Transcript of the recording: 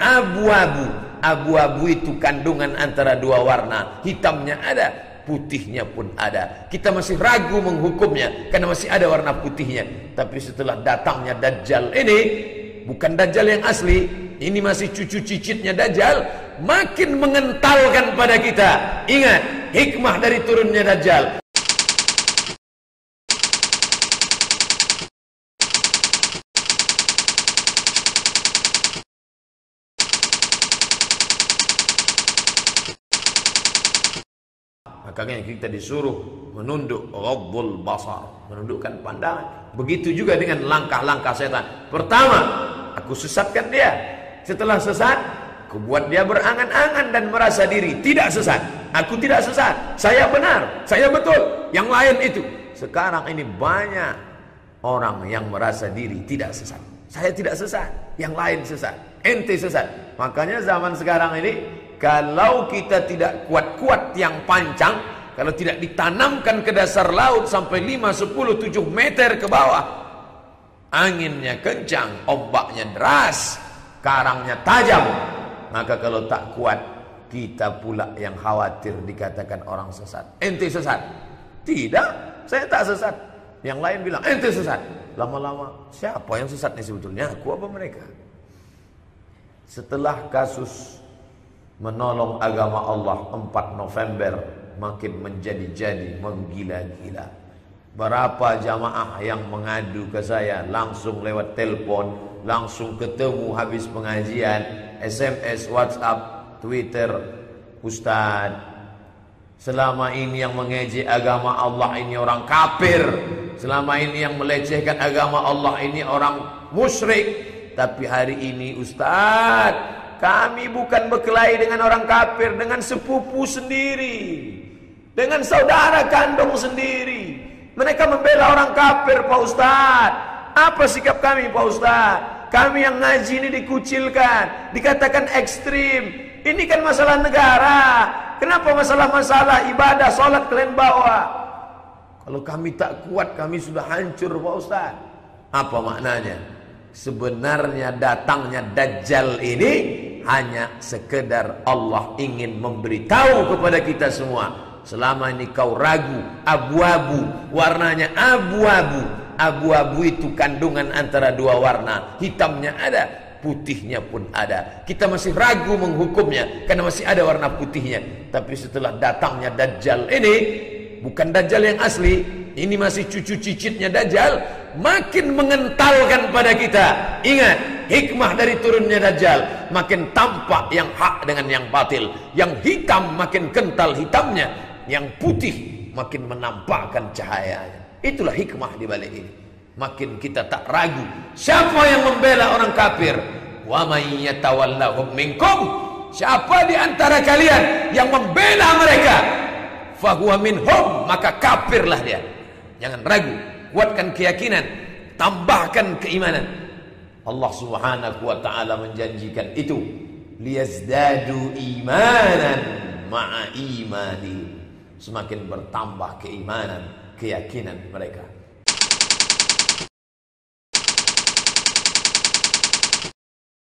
abu-abu. Abu-abu itu kandungan antara dua warna. Hitamnya ada putihnya pun ada. Kita masih ragu menghukumnya karena masih ada warna putihnya. Tapi setelah datangnya Dajjal ini bukan Dajjal yang asli ini masih cucu cicitnya Dajjal makin mengentalkan pada kita. Ingat hikmah dari turunnya Dajjal Makanya kita disuruh menunduk Rabbul Basar, menundukkan pandangan. Begitu juga dengan langkah-langkah setan. Pertama, aku sesatkan dia. Setelah sesat, aku buat dia berangan-angan dan merasa diri tidak sesat. Aku tidak sesat. Saya benar, saya betul. Yang lain itu. Sekarang ini banyak orang yang merasa diri tidak sesat. Saya tidak sesat, yang lain sesat. Ente sesat. Makanya zaman sekarang ini kalau kita tidak kuat-kuat yang pancang, kalau tidak ditanamkan ke dasar laut sampai 5, 10, 7 meter ke bawah, anginnya kencang, ombaknya deras, karangnya tajam, maka kalau tak kuat, kita pula yang khawatir dikatakan orang sesat. Ente sesat? Tidak, saya tak sesat. Yang lain bilang, ente sesat. Lama-lama, siapa yang sesat nih sebetulnya? Aku apa mereka? Setelah kasus menolong agama Allah 4 November makin menjadi-jadi menggila-gila. Berapa jamaah yang mengadu ke saya langsung lewat telepon, langsung ketemu habis pengajian, SMS, WhatsApp, Twitter, Ustaz. Selama ini yang mengejek agama Allah ini orang kafir. Selama ini yang melecehkan agama Allah ini orang musyrik. Tapi hari ini Ustaz, kami bukan berkelahi dengan orang kafir, dengan sepupu sendiri. Dengan saudara kandung sendiri. Mereka membela orang kafir, Pak Ustaz. Apa sikap kami, Pak Ustaz? Kami yang ngaji ini dikucilkan, dikatakan ekstrim. Ini kan masalah negara. Kenapa masalah-masalah ibadah, sholat kalian bawa? Kalau kami tak kuat, kami sudah hancur, Pak Ustaz. Apa maknanya? Sebenarnya datangnya Dajjal ini hanya sekedar Allah ingin memberitahu kepada kita semua. Selama ini kau ragu abu-abu. Warnanya abu-abu. Abu-abu itu kandungan antara dua warna. Hitamnya ada putihnya pun ada. Kita masih ragu menghukumnya karena masih ada warna putihnya. Tapi setelah datangnya Dajjal ini bukan Dajjal yang asli ini masih cucu cicitnya Dajjal makin mengentalkan pada kita. Ingat hikmah dari turunnya Dajjal makin tampak yang hak dengan yang batil. Yang hitam makin kental hitamnya. Yang putih makin menampakkan cahayanya. Itulah hikmah di balik ini. Makin kita tak ragu siapa yang membela orang kafir. Wa may minkum. Siapa di antara kalian yang membela mereka? Fahuwa minhum. Maka kafirlah dia. Jangan ragu. Kuatkan keyakinan. Tambahkan keimanan Allah Subhanahu wa taala menjanjikan itu. Liyazdadu imanan ma'a imani semakin bertambah keimanan keyakinan mereka